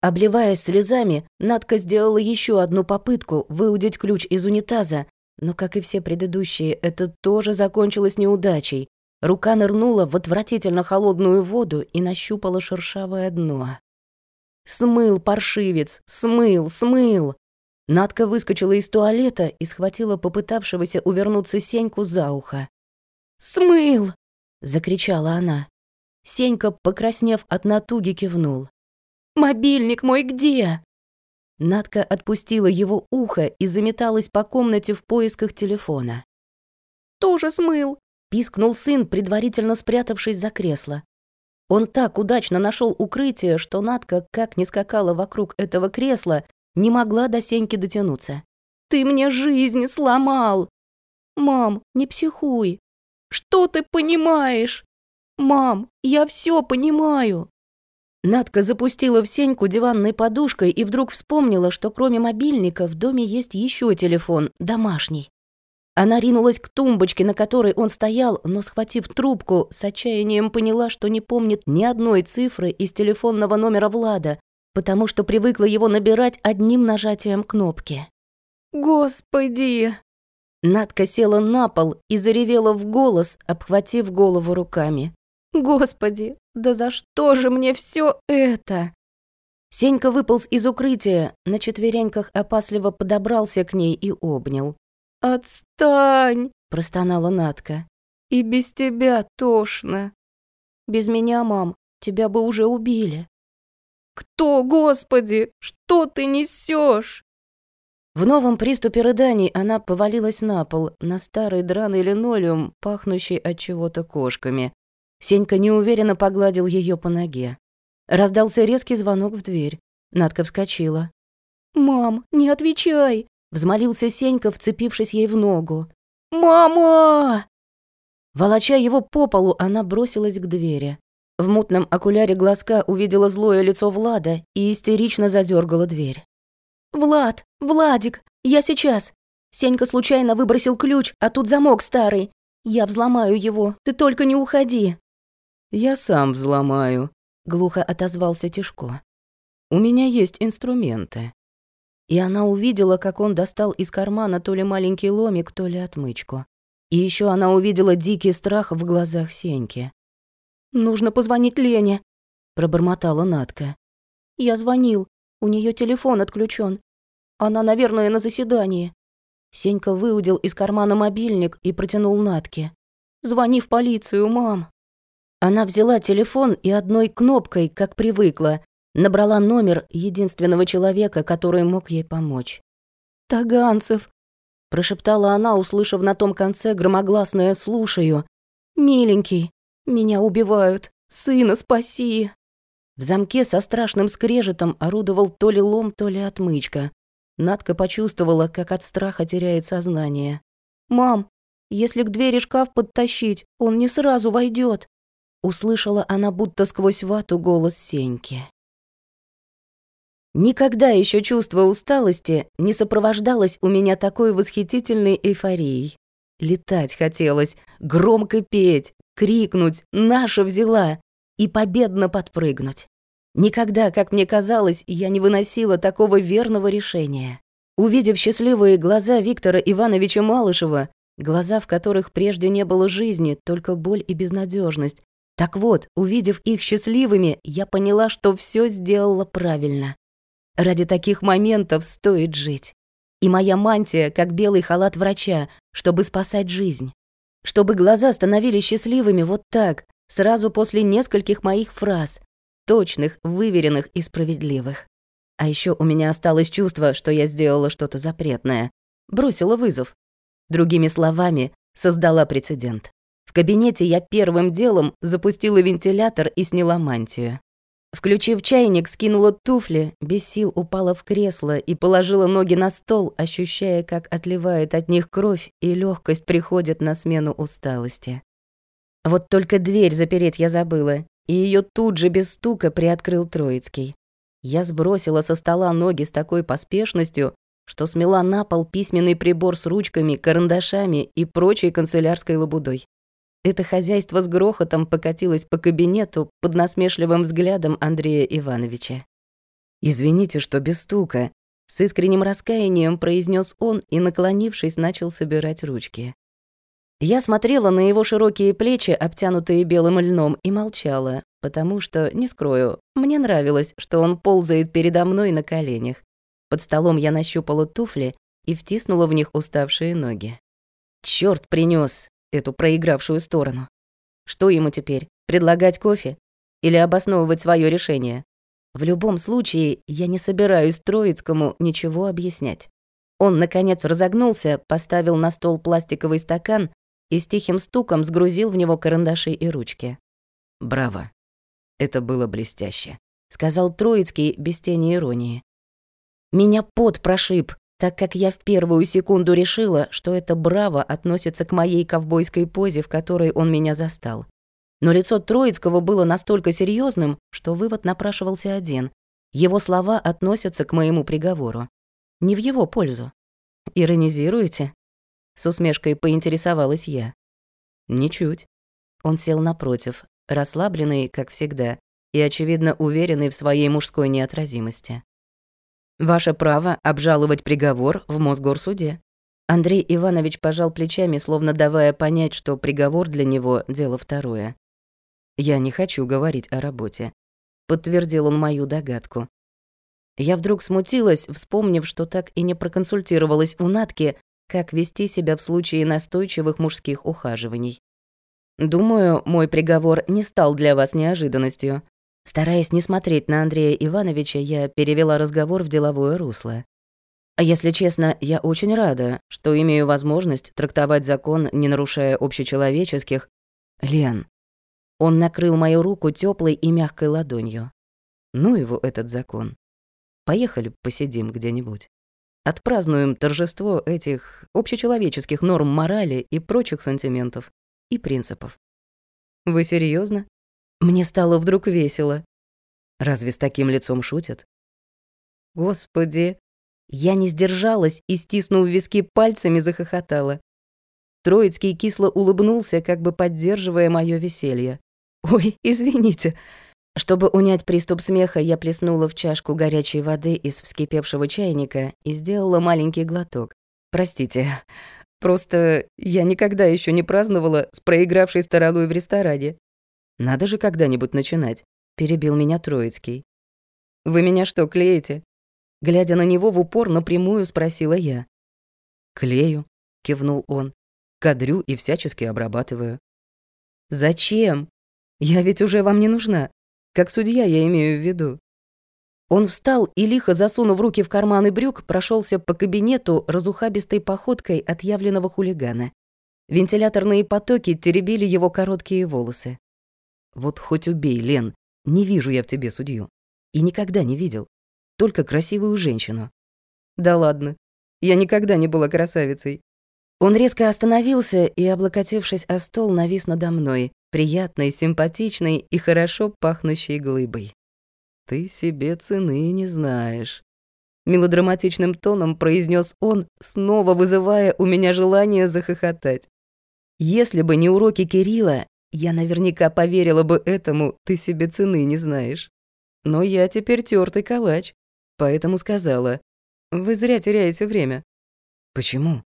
Обливаясь слезами, Надка сделала еще одну попытку выудить ключ из унитаза, но, как и все предыдущие, это тоже закончилось неудачей. Рука нырнула в отвратительно холодную воду и нащупала шершавое дно. Смыл, паршивец, смыл, смыл. Надка выскочила из туалета и схватила попытавшегося увернуться Сеньку за ухо. «Смыл!» — закричала она. Сенька, покраснев от натуги, кивнул. «Мобильник мой где?» Надка отпустила его ухо и заметалась по комнате в поисках телефона. «Тоже смыл!» — пискнул сын, предварительно спрятавшись за кресло. Он так удачно нашел укрытие, что Надка, как ни скакала вокруг этого кресла, не могла до Сеньки дотянуться. «Ты мне жизнь сломал!» «Мам, не психуй!» «Что ты понимаешь?» «Мам, я все понимаю!» Надка запустила в Сеньку диванной подушкой и вдруг вспомнила, что кроме мобильника в доме есть еще телефон, домашний. Она ринулась к тумбочке, на которой он стоял, но, схватив трубку, с отчаянием поняла, что не помнит ни одной цифры из телефонного номера Влада, потому что привыкла его набирать одним нажатием кнопки. «Господи!» Надка села на пол и заревела в голос, обхватив голову руками. «Господи, да за что же мне все это?» Сенька выполз из укрытия, на четвереньках опасливо подобрался к ней и обнял. «Отстань!» – простонала Натка. «И без тебя тошно». «Без меня, мам, тебя бы уже убили». «Кто, Господи? Что ты несешь? В новом приступе рыданий она повалилась на пол, на старый драный линолеум, пахнущий от чего-то кошками. Сенька неуверенно погладил ее по ноге. Раздался резкий звонок в дверь. Надка вскочила. «Мам, не отвечай!» Взмолился Сенька, вцепившись ей в ногу. «Мама!» Волоча его по полу, она бросилась к двери. В мутном окуляре глазка увидела злое лицо Влада и истерично задергала дверь. «Влад! Владик! Я сейчас! Сенька случайно выбросил ключ, а тут замок старый. Я взломаю его, ты только не уходи!» «Я сам взломаю», — глухо отозвался Тишко. «У меня есть инструменты» и она увидела, как он достал из кармана то ли маленький ломик, то ли отмычку. И еще она увидела дикий страх в глазах Сеньки. «Нужно позвонить Лене», — пробормотала Натка. «Я звонил, у нее телефон отключен. Она, наверное, на заседании». Сенька выудил из кармана мобильник и протянул Натке. «Звони в полицию, мам». Она взяла телефон и одной кнопкой, как привыкла, Набрала номер единственного человека, который мог ей помочь. «Таганцев!» – прошептала она, услышав на том конце громогласное «слушаю». «Миленький, меня убивают. Сына спаси!» В замке со страшным скрежетом орудовал то ли лом, то ли отмычка. Надка почувствовала, как от страха теряет сознание. «Мам, если к двери шкаф подтащить, он не сразу войдет. Услышала она будто сквозь вату голос Сеньки. Никогда еще чувство усталости не сопровождалось у меня такой восхитительной эйфорией. Летать хотелось, громко петь, крикнуть «Наша взяла!» и победно подпрыгнуть. Никогда, как мне казалось, я не выносила такого верного решения. Увидев счастливые глаза Виктора Ивановича Малышева, глаза, в которых прежде не было жизни, только боль и безнадежность, так вот, увидев их счастливыми, я поняла, что все сделала правильно. Ради таких моментов стоит жить. И моя мантия, как белый халат врача, чтобы спасать жизнь. Чтобы глаза становились счастливыми вот так, сразу после нескольких моих фраз, точных, выверенных и справедливых. А еще у меня осталось чувство, что я сделала что-то запретное. Бросила вызов. Другими словами, создала прецедент. В кабинете я первым делом запустила вентилятор и сняла мантию. Включив чайник, скинула туфли, без сил упала в кресло и положила ноги на стол, ощущая, как отливает от них кровь и легкость приходит на смену усталости. Вот только дверь запереть я забыла, и ее тут же без стука приоткрыл Троицкий. Я сбросила со стола ноги с такой поспешностью, что смела на пол письменный прибор с ручками, карандашами и прочей канцелярской лабудой. Это хозяйство с грохотом покатилось по кабинету под насмешливым взглядом Андрея Ивановича. «Извините, что без стука», — с искренним раскаянием произнес он и, наклонившись, начал собирать ручки. Я смотрела на его широкие плечи, обтянутые белым льном, и молчала, потому что, не скрою, мне нравилось, что он ползает передо мной на коленях. Под столом я нащупала туфли и втиснула в них уставшие ноги. Чёрт принёс эту проигравшую сторону. Что ему теперь, предлагать кофе? Или обосновывать своё решение? В любом случае, я не собираюсь Троицкому ничего объяснять. Он, наконец, разогнулся, поставил на стол пластиковый стакан и с тихим стуком сгрузил в него карандаши и ручки. «Браво! Это было блестяще», — сказал Троицкий без тени иронии. Меня пот прошиб, так как я в первую секунду решила, что это «браво» относится к моей ковбойской позе, в которой он меня застал. Но лицо Троицкого было настолько серьезным, что вывод напрашивался один. Его слова относятся к моему приговору. Не в его пользу. «Иронизируете?» С усмешкой поинтересовалась я. Ничуть. Он сел напротив, расслабленный, как всегда, и, очевидно, уверенный в своей мужской неотразимости. «Ваше право обжаловать приговор в Мосгорсуде». Андрей Иванович пожал плечами, словно давая понять, что приговор для него — дело второе. «Я не хочу говорить о работе», — подтвердил он мою догадку. Я вдруг смутилась, вспомнив, что так и не проконсультировалась у Натки, как вести себя в случае настойчивых мужских ухаживаний. Думаю, мой приговор не стал для вас неожиданностью. Стараясь не смотреть на Андрея Ивановича, я перевела разговор в деловое русло. Если честно, я очень рада, что имею возможность трактовать закон, не нарушая общечеловеческих. Лен. Он накрыл мою руку теплой и мягкой ладонью. Ну его этот закон. Поехали посидим где-нибудь. Отпразднуем торжество этих общечеловеческих норм морали и прочих сантиментов и принципов. Вы серьезно? Мне стало вдруг весело. Разве с таким лицом шутят? Господи, я не сдержалась и, стиснув виски пальцами, захохотала. Троицкий кисло улыбнулся, как бы поддерживая моё веселье. «Ой, извините», чтобы унять приступ смеха, я плеснула в чашку горячей воды из вскипевшего чайника и сделала маленький глоток. Простите, просто я никогда еще не праздновала с проигравшей стороной в ресторане. Надо же когда-нибудь начинать, перебил меня Троицкий. Вы меня что, клеите? Глядя на него в упор, напрямую спросила я. «Клею», — кивнул он, — «кадрю и всячески обрабатываю». «Зачем? Я ведь уже вам не нужна. Как судья я имею в виду. Он встал и, лихо засунув руки в карманы брюк, прошелся по кабинету разухабистой походкой отъявленного хулигана. Вентиляторные потоки теребили его короткие волосы. «Вот хоть убей, Лен, не вижу я в тебе судью. И никогда не видел. Только красивую женщину». «Да ладно, я никогда не была красавицей». Он резко остановился и, облокотившись о стол, навис надо мной, приятной, симпатичной и хорошо пахнущей глыбой. «Ты себе цены не знаешь», — мелодраматичным тоном произнес он, снова вызывая у меня желание захохотать. «Если бы не уроки Кирилла, я наверняка поверила бы этому, ты себе цены не знаешь. Но я теперь тёртый калач, поэтому сказала, вы зря теряете время». «Почему?»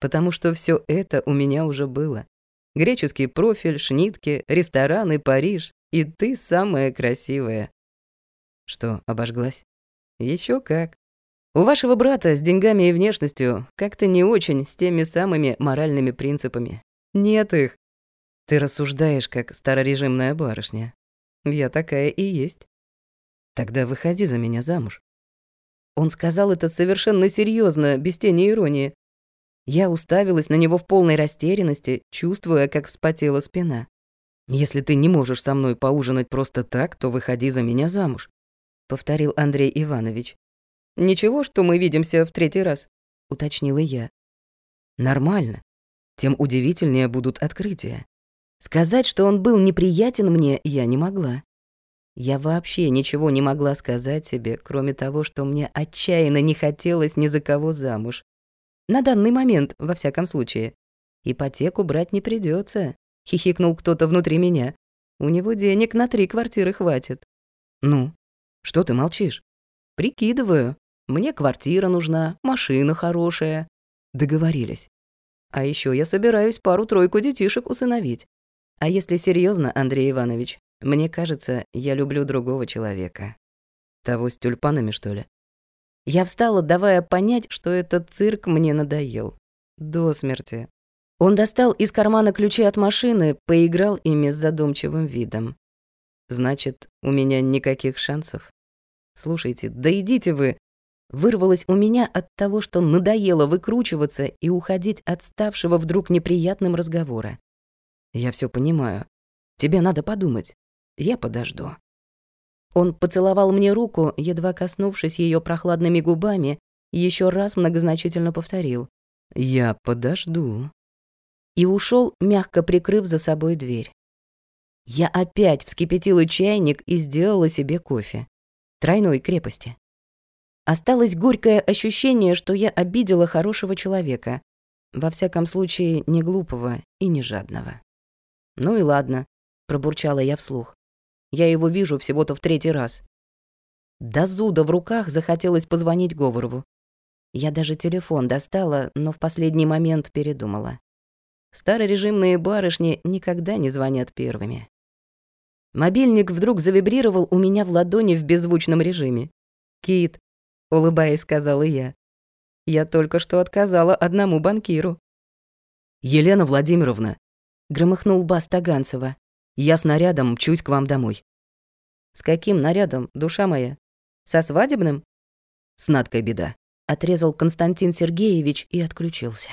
«Потому что всё это у меня уже было греческий профиль, шнитки, рестораны, Париж. И ты самая красивая. Что, обожглась? Еще как. У вашего брата с деньгами и внешностью как-то не очень с теми самыми моральными принципами. Нет их. Ты рассуждаешь, как старорежимная барышня. Я такая и есть. Тогда выходи за меня замуж. Он сказал это совершенно серьезно, без тени иронии. Я уставилась на него в полной растерянности, чувствуя, как вспотела спина. «Если ты не можешь со мной поужинать просто так, то выходи за меня замуж», — повторил Андрей Иванович. «Ничего, что мы видимся в третий раз», — уточнила я. «Нормально. Тем удивительнее будут открытия. Сказать, что он был неприятен мне, я не могла. Я вообще ничего не могла сказать себе, кроме того, что мне отчаянно не хотелось ни за кого замуж. На данный момент, во всяком случае. Ипотеку брать не придется, хихикнул кто-то внутри меня. У него денег на три квартиры хватит. Ну, что ты молчишь? Прикидываю. Мне квартира нужна, машина хорошая. Договорились. А еще я собираюсь пару-тройку детишек усыновить. А если серьезно, Андрей Иванович, мне кажется, я люблю другого человека. Того с тюльпанами, что ли? Я встала, давая понять, что этот цирк мне надоел. До смерти. Он достал из кармана ключи от машины, поиграл ими с задумчивым видом. Значит, у меня никаких шансов. Слушайте, да идите вы. Вырвалось у меня от того, что надоело выкручиваться и уходить от ставшего вдруг неприятным разговора. Я все понимаю. Тебе надо подумать. Я подожду. Он поцеловал мне руку, едва коснувшись ее прохладными губами, еще раз многозначительно повторил. «Я подожду». И ушел, мягко прикрыв за собой дверь. Я опять вскипятила чайник и сделала себе кофе. Тройной крепости. Осталось горькое ощущение, что я обидела хорошего человека. Во всяком случае, не глупого и не жадного. «Ну и ладно», — пробурчала я вслух. «Я его вижу всего-то в третий раз». До зуда в руках захотелось позвонить Говорову. Я даже телефон достала, но в последний момент передумала. Старорежимные барышни никогда не звонят первыми. Мобильник вдруг завибрировал у меня в ладони в беззвучном режиме. «Кит», — улыбаясь, сказала я. «Я только что отказала одному банкиру». «Елена Владимировна», — громыхнул бас Таганцева. «Я с нарядом мчусь к вам домой». «С каким нарядом, душа моя? Со свадебным?» «С Надкой беда», — отрезал Константин Сергеевич и отключился.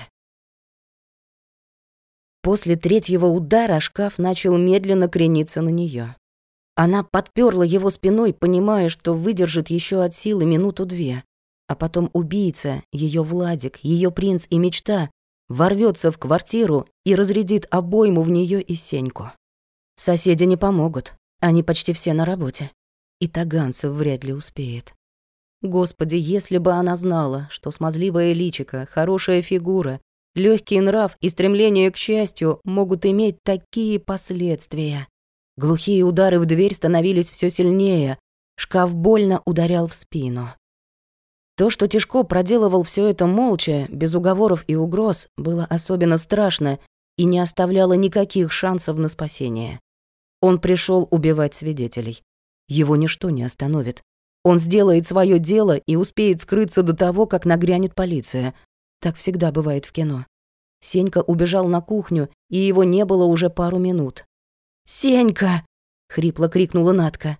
После третьего удара шкаф начал медленно крениться на нее. Она подперла его спиной, понимая, что выдержит еще от силы минуту-две. А потом убийца, ее Владик, ее принц и мечта, ворвется в квартиру и разрядит обойму в нее и Сеньку. Соседи не помогут, они почти все на работе. И Таганцев вряд ли успеет. Господи, если бы она знала, что смазливая личика, хорошая фигура, Легкий нрав и стремление к счастью могут иметь такие последствия. Глухие удары в дверь становились все сильнее. Шкаф больно ударял в спину. То, что Тишко проделывал все это молча, без уговоров и угроз, было особенно страшно и не оставляло никаких шансов на спасение. Он пришел убивать свидетелей. Его ничто не остановит. Он сделает свое дело и успеет скрыться до того, как нагрянет полиция. Так всегда бывает в кино. Сенька убежал на кухню, и его не было уже пару минут. «Сенька!» — хрипло крикнула Натка.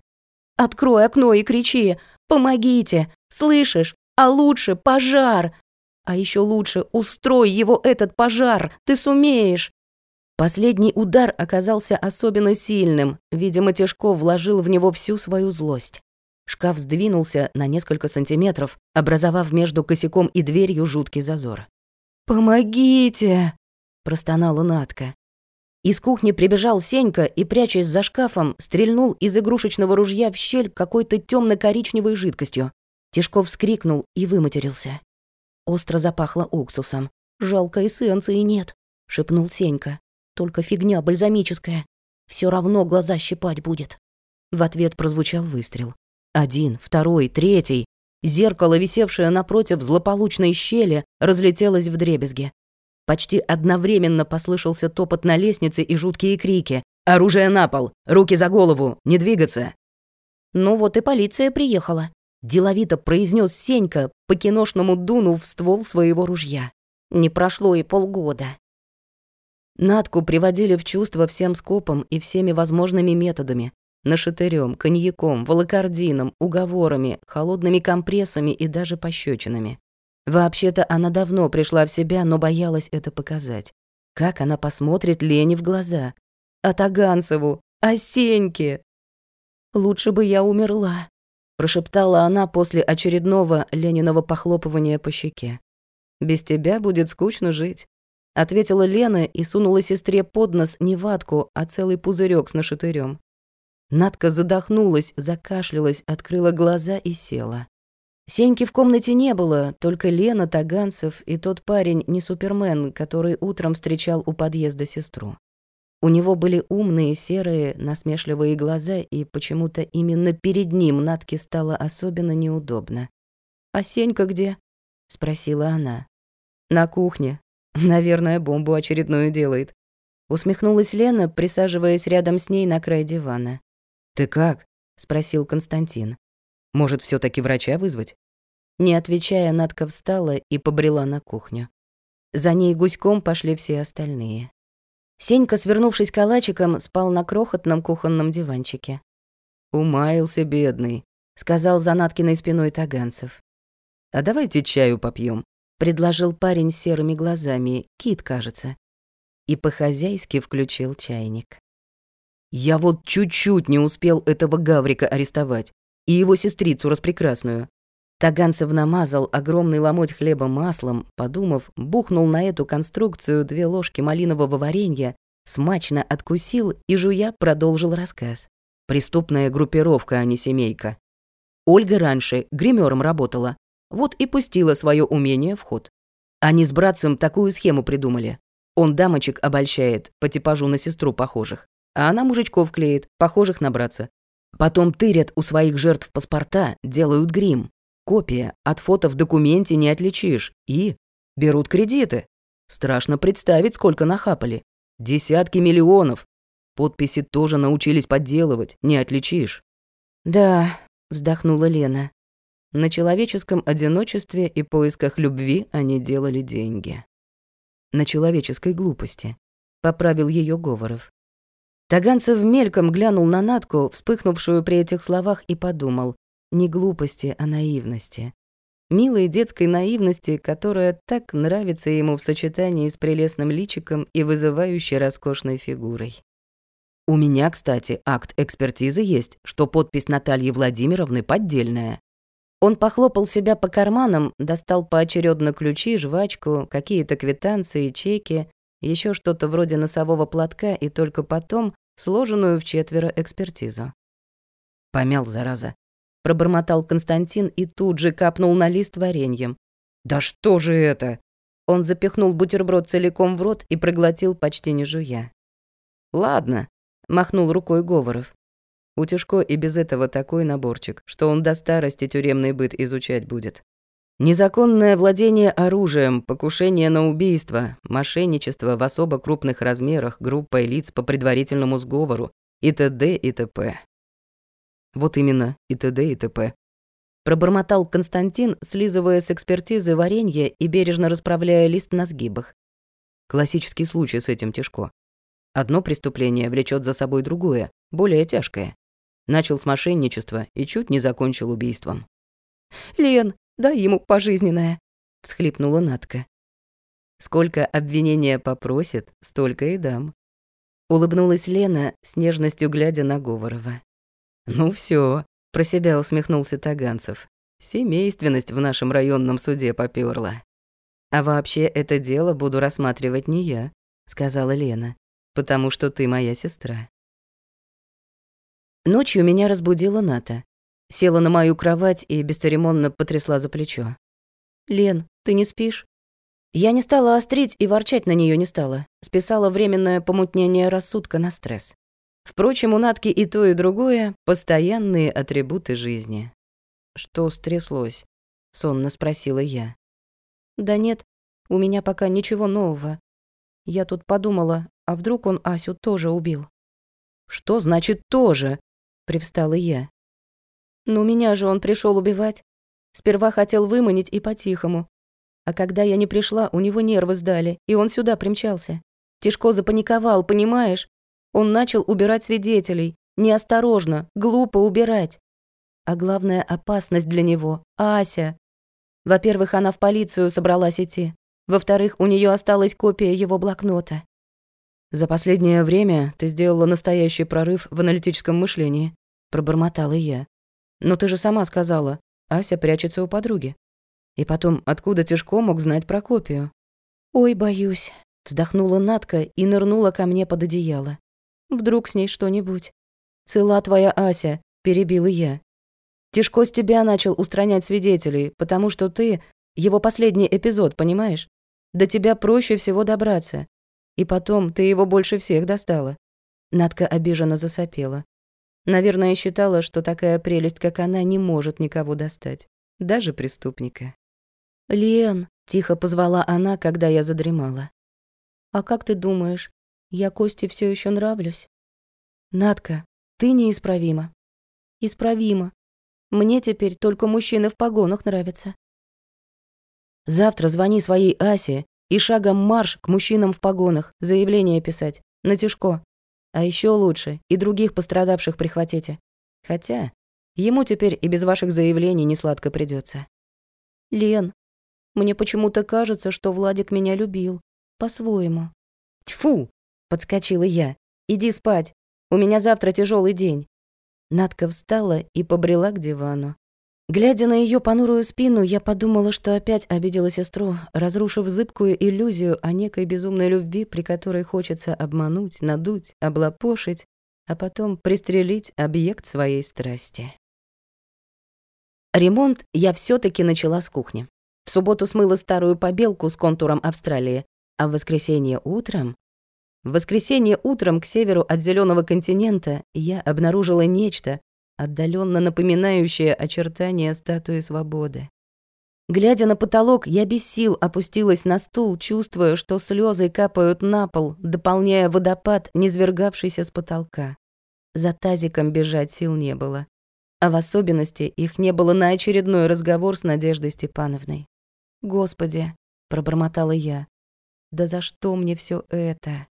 «Открой окно и кричи! Помогите! Слышишь? А лучше пожар! А еще лучше устрой его этот пожар! Ты сумеешь!» Последний удар оказался особенно сильным. Видимо, Тишков вложил в него всю свою злость. Шкаф сдвинулся на несколько сантиметров, образовав между косяком и дверью жуткий зазор. «Помогите!» – простонала Натка. Из кухни прибежал Сенька и, прячась за шкафом, стрельнул из игрушечного ружья в щель какой-то темно коричневой жидкостью. Тишков вскрикнул и выматерился. Остро запахло уксусом. «Жалко, эссенции нет», — шепнул Сенька. «Только фигня бальзамическая. Все равно глаза щипать будет». В ответ прозвучал выстрел. Один, второй, третий. Зеркало, висевшее напротив злополучной щели, разлетелось в дребезги. Почти одновременно послышался топот на лестнице и жуткие крики. «Оружие на пол! Руки за голову! Не двигаться!» «Ну вот и полиция приехала», — деловито произнес Сенька, по-киношному дунув в ствол своего ружья. Не прошло и полгода. Натку приводили в чувство всем скопом и всеми возможными методами, Нашатырем, коньяком, волокордином, уговорами, холодными компрессами и даже пощечинами. Вообще-то она давно пришла в себя, но боялась это показать. Как она посмотрит Лене в глаза? А Таганцеву? А Сеньке? «Лучше бы я умерла», — прошептала она после очередного Лениного похлопывания по щеке. «Без тебя будет скучно жить», — ответила Лена и сунула сестре под нос не ватку, а целый пузырек с нашатырем. Надка задохнулась, закашлялась, открыла глаза и села. Сеньки в комнате не было, только Лена, Таганцев и тот парень, не Супермен, который утром встречал у подъезда сестру. У него были умные, серые, насмешливые глаза, и почему-то именно перед ним Натке стало особенно неудобно. «А Сенька где?» — спросила она. «На кухне. Наверное, бомбу очередную делает». Усмехнулась Лена, присаживаясь рядом с ней на край дивана. «Ты как?» — спросил Константин. «Может, все таки врача вызвать?» Не отвечая, Натка встала и побрела на кухню. За ней гуськом пошли все остальные. Сенька, свернувшись калачиком, спал на крохотном кухонном диванчике. «Умаился, бедный», — сказал за Наткиной спиной Таганцев. «А давайте чаю попьем, предложил парень с серыми глазами, кит, кажется. И по-хозяйски включил чайник. «Я вот чуть-чуть не успел этого Гаврика арестовать, и его сестрицу распрекрасную. Таганцев намазал огромный ломоть хлеба маслом, подумав, бухнул на эту конструкцию две ложки малинового варенья, смачно откусил и, жуя, продолжил рассказ. Преступная группировка, а не семейка. Ольга раньше гримером работала, вот и пустила свое умение в ход. Они с братцем такую схему придумали. Он дамочек обольщает, по типажу на сестру похожих, а она мужичков клеит, похожих на братца. Потом тырят у своих жертв паспорта, делают грим, Копия, от фото в документе не отличишь. И берут кредиты. Страшно представить, сколько нахапали. Десятки миллионов. Подписи тоже научились подделывать, не отличишь. «Да», — вздохнула Лена. На человеческом одиночестве и поисках любви они делали деньги. На человеческой глупости. Поправил ее Говоров. Таганцев мельком глянул на Натку, вспыхнувшую при этих словах, и подумал. Не глупости, а наивности. Милой детской наивности, которая так нравится ему в сочетании с прелестным личиком и вызывающей роскошной фигурой. У меня, кстати, акт экспертизы есть, что подпись Натальи Владимировны поддельная. Он похлопал себя по карманам, достал поочередно ключи, жвачку, какие-то квитанции, чеки, еще что-то вроде носового платка и только потом сложенную в четверо экспертизу. Помял, зараза пробормотал Константин и тут же капнул на лист вареньем. «Да что же это?» Он запихнул бутерброд целиком в рот и проглотил почти не жуя. «Ладно», — махнул рукой Говоров. У Тишко и без этого такой наборчик, что он до старости тюремный быт изучать будет. Незаконное владение оружием, покушение на убийство, мошенничество в особо крупных размерах группой лиц по предварительному сговору и т.д. и т.п. Вот именно, и т.д. и т.п. Пробормотал Константин, слизывая с экспертизы варенье и бережно расправляя лист на сгибах. Классический случай с этим тяжко. Одно преступление влечет за собой другое, более тяжкое. Начал с мошенничества и чуть не закончил убийством. «Лен, дай ему пожизненное», — всхлипнула Натка. «Сколько обвинения попросит, столько и дам». Улыбнулась Лена, с нежностью глядя на Говорова. «Ну все, про себя усмехнулся Таганцев. «Семейственность в нашем районном суде попёрла». «А вообще это дело буду рассматривать не я», — сказала Лена, «потому что ты моя сестра». Ночью меня разбудила Ната. Села на мою кровать и бесцеремонно потрясла за плечо. «Лен, ты не спишь?» Я не стала острить и ворчать на нее не стала. Списала временное помутнение рассудка на стресс. Впрочем, у Натки и то, и другое — постоянные атрибуты жизни. «Что стряслось?» — сонно спросила я. «Да нет, у меня пока ничего нового. Я тут подумала, а вдруг он Асю тоже убил?» «Что значит «тоже»?» — привстала я. «Ну, меня же он пришел убивать. Сперва хотел выманить и по-тихому. А когда я не пришла, у него нервы сдали, и он сюда примчался. Тишко запаниковал, понимаешь? Он начал убирать свидетелей. Неосторожно, глупо убирать. А главная опасность для него — Ася. Во-первых, она в полицию собралась идти. Во-вторых, у нее осталась копия его блокнота. «За последнее время ты сделала настоящий прорыв в аналитическом мышлении», — пробормотала я. «Но ты же сама сказала, Ася прячется у подруги. И потом, откуда Тишко мог знать про копию?» «Ой, боюсь», — вздохнула Натка и нырнула ко мне под одеяло. Вдруг с ней что-нибудь. «Цела твоя Ася», — перебила я. Тишко с тебя начал устранять свидетелей, потому что ты — его последний эпизод, понимаешь? До тебя проще всего добраться. И потом, ты его больше всех достала. Надка обиженно засопела. Наверное, считала, что такая прелесть, как она, не может никого достать. Даже преступника. «Лен», — тихо позвала она, когда я задремала. «А как ты думаешь, я Косте все еще нравлюсь?» «Надка, ты неисправима». «Исправима. Мне теперь только мужчины в погонах нравятся». «Завтра звони своей Асе и шагом марш к мужчинам в погонах, заявление писать, на тяжко. А еще лучше, и других пострадавших прихватите. Хотя, ему теперь и без ваших заявлений не сладко придется. Лен, мне почему-то кажется, что Владик меня любил. По-своему. Тьфу! Подскочила я. Иди спать. У меня завтра тяжелый день. Надка встала и побрела к дивану. Глядя на ее понурую спину, я подумала, что опять обидела сестру, разрушив зыбкую иллюзию о некой безумной любви, при которой хочется обмануть, надуть, облапошить, а потом пристрелить объект своей страсти. Ремонт я все таки начала с кухни. В субботу смыла старую побелку с контуром Австралии, а в воскресенье утром... В воскресенье утром к северу от зеленого континента я обнаружила нечто, отдаленно напоминающее очертания статуи свободы. Глядя на потолок, я без сил опустилась на стул, чувствуя, что слезы капают на пол, дополняя водопад, низвергавшийся с потолка. За тазиком бежать сил не было. А в особенности их не было на очередной разговор с Надеждой Степановной. «Господи», — пробормотала я, — «да за что мне все это?»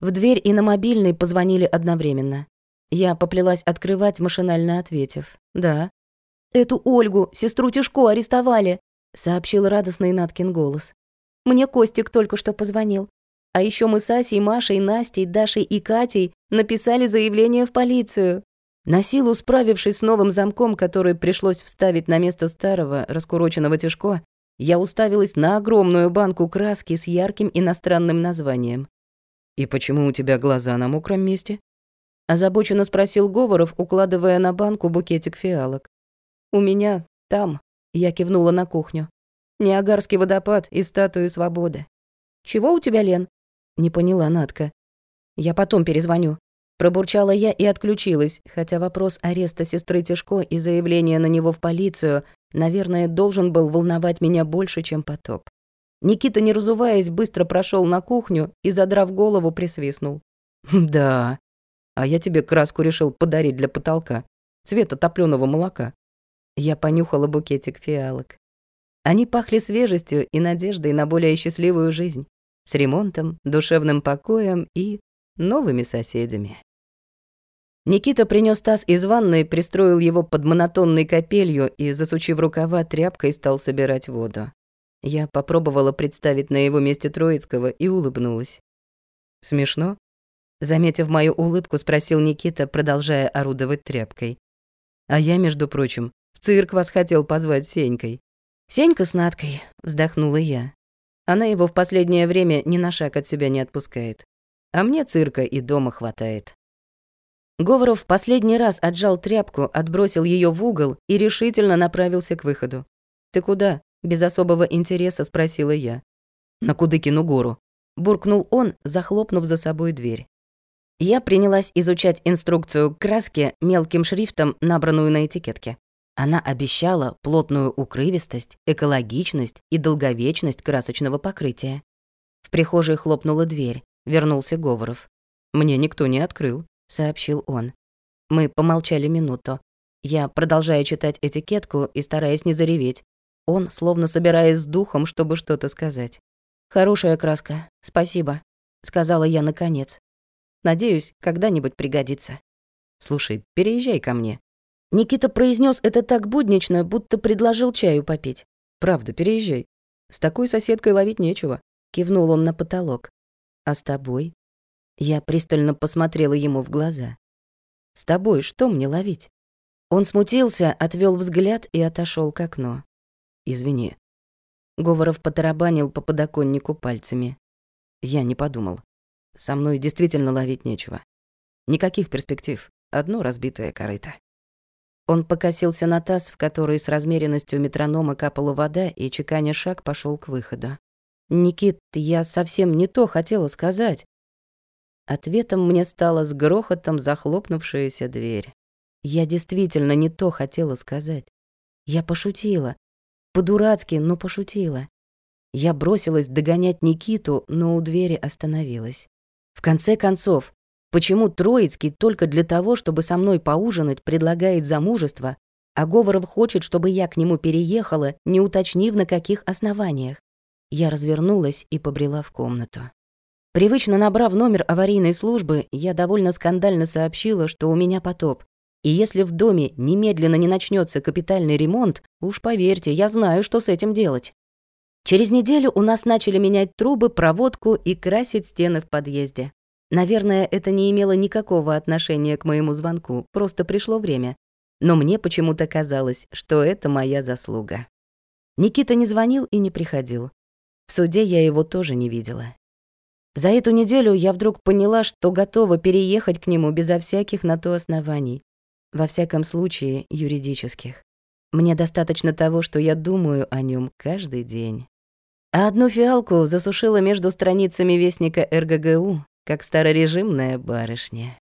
В дверь и на мобильный позвонили одновременно. Я поплелась открывать, машинально ответив. «Да». «Эту Ольгу, сестру Тишко, арестовали», — сообщил радостный Наткин голос. «Мне Костик только что позвонил. А еще мы с Асей, Машей, Настей, Дашей и Катей написали заявление в полицию». На силу справившись с новым замком, который пришлось вставить на место старого, раскуроченного Тишко, я уставилась на огромную банку краски с ярким иностранным названием. «И почему у тебя глаза на мокром месте?» Озабоченно спросил Говоров, укладывая на банку букетик фиалок. «У меня там», — я кивнула на кухню. «Ниагарский водопад и статуи свободы». «Чего у тебя, Лен?» — не поняла Натка. «Я потом перезвоню». Пробурчала я и отключилась, хотя вопрос ареста сестры Тишко и заявления на него в полицию, наверное, должен был волновать меня больше, чем потоп. Никита, не разуваясь, быстро прошел на кухню и, задрав голову, присвистнул. «Да, а я тебе краску решил подарить для потолка. Цвета топлёного молока. Я понюхала букетик фиалок. Они пахли свежестью и надеждой на более счастливую жизнь. С ремонтом, душевным покоем и новыми соседями. Никита принес таз из ванной, пристроил его под монотонной капелью и, засучив рукава, тряпкой стал собирать воду. Я попробовала представить на его месте Троицкого и улыбнулась. Смешно? Заметив мою улыбку, спросил Никита, продолжая орудовать тряпкой. А я, между прочим, в цирк вас хотел позвать Сенькой. Сенька с Надкой, вздохнула я. Она его в последнее время ни на шаг от себя не отпускает. А мне цирка и дома хватает. Говоров в последний раз отжал тряпку, отбросил ее в угол и решительно направился к выходу. «Ты куда?» — без особого интереса спросила я. «На Кудыкину гору», — буркнул он, захлопнув за собой дверь. Я принялась изучать инструкцию к краске мелким шрифтом, набранную на этикетке. Она обещала плотную укрывистость, экологичность и долговечность красочного покрытия. В прихожей хлопнула дверь, вернулся Говоров. «Мне никто не открыл», — сообщил он. Мы помолчали минуту. Я, продолжая читать этикетку и стараясь не зареветь, он, словно собираясь с духом, чтобы что-то сказать. «Хорошая краска, спасибо», — сказала я наконец. Надеюсь, когда-нибудь пригодится. Слушай, переезжай ко мне. Никита произнес это так буднично, будто предложил чаю попить. Правда, переезжай. С такой соседкой ловить нечего. Кивнул он на потолок. А с тобой? Я пристально посмотрела ему в глаза. С тобой что мне ловить? Он смутился, отвел взгляд и отошел к окну. Извини. Говоров потарабанил по подоконнику пальцами. Я не подумал. Со мной действительно ловить нечего. Никаких перспектив. Одно разбитое корыто. Он покосился на таз, в который с размеренностью метронома капала вода, и, чеканя шаг, пошел к выходу. «Никит, я совсем не то хотела сказать». Ответом мне стала с грохотом захлопнувшаяся дверь. Я действительно не то хотела сказать. Я пошутила. По-дурацки, но пошутила. Я бросилась догонять Никиту, но у двери остановилась. В конце концов, почему Троицкий только для того, чтобы со мной поужинать, предлагает замужество, а Говоров хочет, чтобы я к нему переехала, не уточнив на каких основаниях? Я развернулась и побрела в комнату. Привычно набрав номер аварийной службы, я довольно скандально сообщила, что у меня потоп. И если в доме немедленно не начнется капитальный ремонт, уж поверьте, я знаю, что с этим делать. Через неделю у нас начали менять трубы, проводку и красить стены в подъезде. Наверное, это не имело никакого отношения к моему звонку, просто пришло время. Но мне почему-то казалось, что это моя заслуга. Никита не звонил и не приходил. В суде я его тоже не видела. За эту неделю я вдруг поняла, что готова переехать к нему безо всяких на то оснований. Во всяком случае, юридических. Мне достаточно того, что я думаю о нем каждый день. А одну фиалку засушила между страницами вестника РГГУ, как старорежимная барышня.